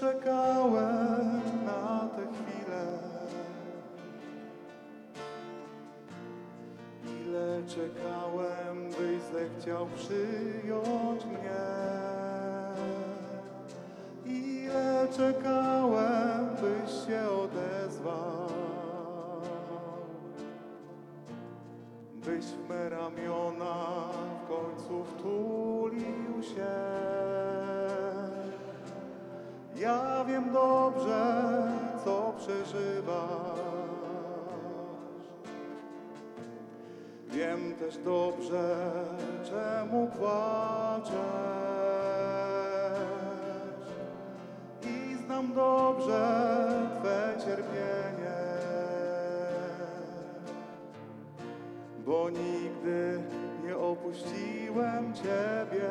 czekałem na tę chwilę. Ile czekałem, byś zechciał przyjąć mnie. Ile czekałem, byś się odezwał. Byś w me Ja wiem dobrze, co przeżywasz. Wiem też dobrze, czemu płaczesz. I znam dobrze Twe cierpienie. Bo nigdy nie opuściłem Ciebie.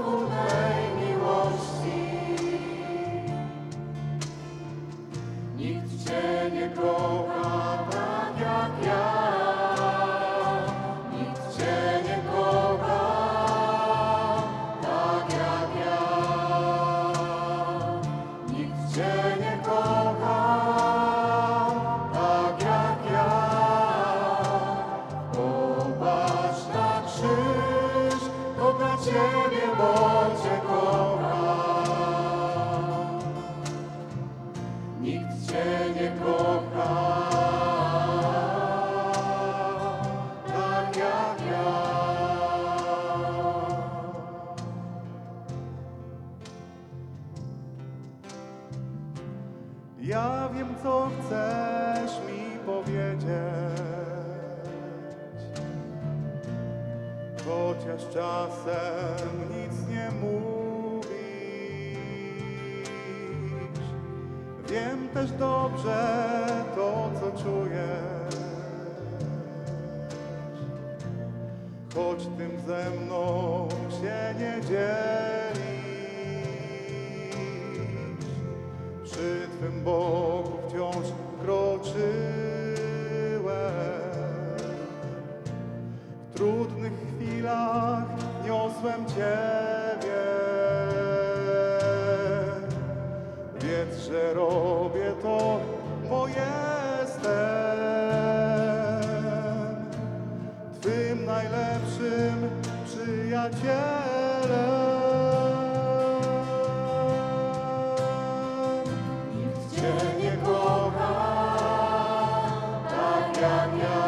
Say Ja wiem, co chcesz mi powiedzieć, chociaż czasem nic nie mówisz. Wiem też dobrze to, co czujesz, choć tym ze mną się nie dzielisz. Twym boku wciąż kroczyłem. W trudnych chwilach niosłem Ciebie. Wiedz, że robię to, bo jestem Twym najlepszym przyjacielem. on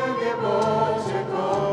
dla Ciebie, bo